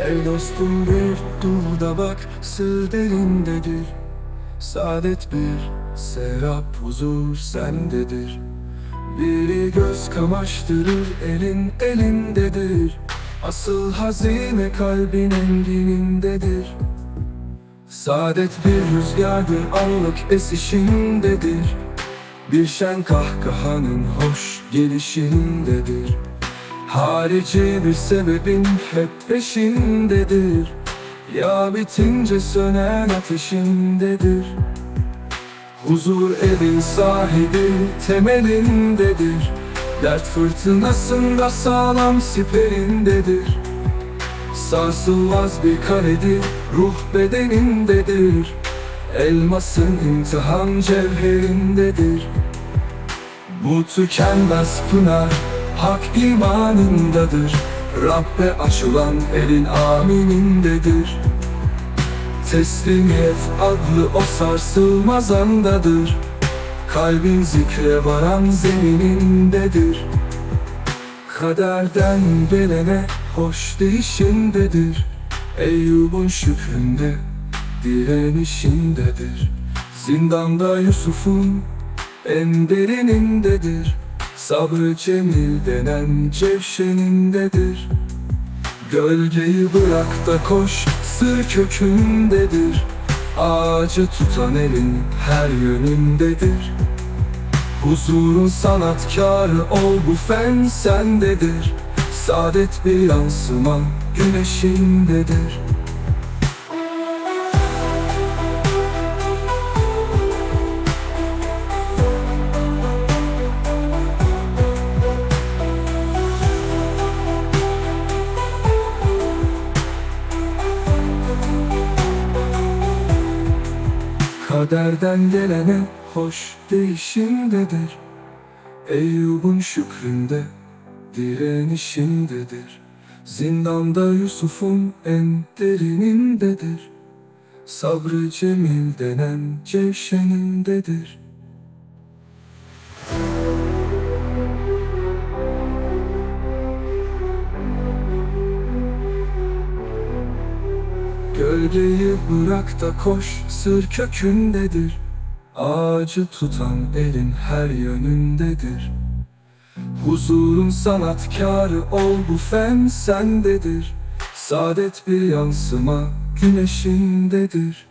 Gel dostum bir dur da bak sır derindedir. Saadet bir, serap huzur sendedir. Biri göz kamaştırır elin elindedir. Asıl hazine kalbin enginindedir Saadet bir rüzgardır anlık esişindedir Bir şen kahkahanın hoş gelişindedir Harici bir sebebin hep peşindedir. Ya bitince sönen ateşindedir. Huzur evin sahibi temelindedir. Dert fırtınasında sağlam siperindedir. Sarsılmaz bir karedir ruh bedenindedir. Elmasın imtihan cevherindedir. Bu tükenmez pınar hak imanındadır. Rabbe açılan elin aminindedir Teslimiyet adlı o sarsılmaz andadır. Kalbin zikre varan zeminindedir Kaderden gelene hoş değişindedir Eyyub'un şükründe direnişindedir Zindanda Yusuf'un en derinindedir Sabrı cemil denen cevşenindedir Gölgeyi bırak da koş sır kökündedir. Ağacı tutan elin her yönündedir. Huzurun sanatkarı ol bu fen sendedir. Saadet bir yansıma güneşindedir Kaderden gelene hoş değişindedir Eyyub'un şükründe direnişindedir Zindanda Yusuf'un en derinindedir. Sabrı cemil denen cevşenindedir Gölgeyi bırak da koş sır kökündedir. Ağacı tutan elin her yönündedir. Huzurun sanatkarı ol bu fen sendedir. Saadet bir yansıma güneşindedir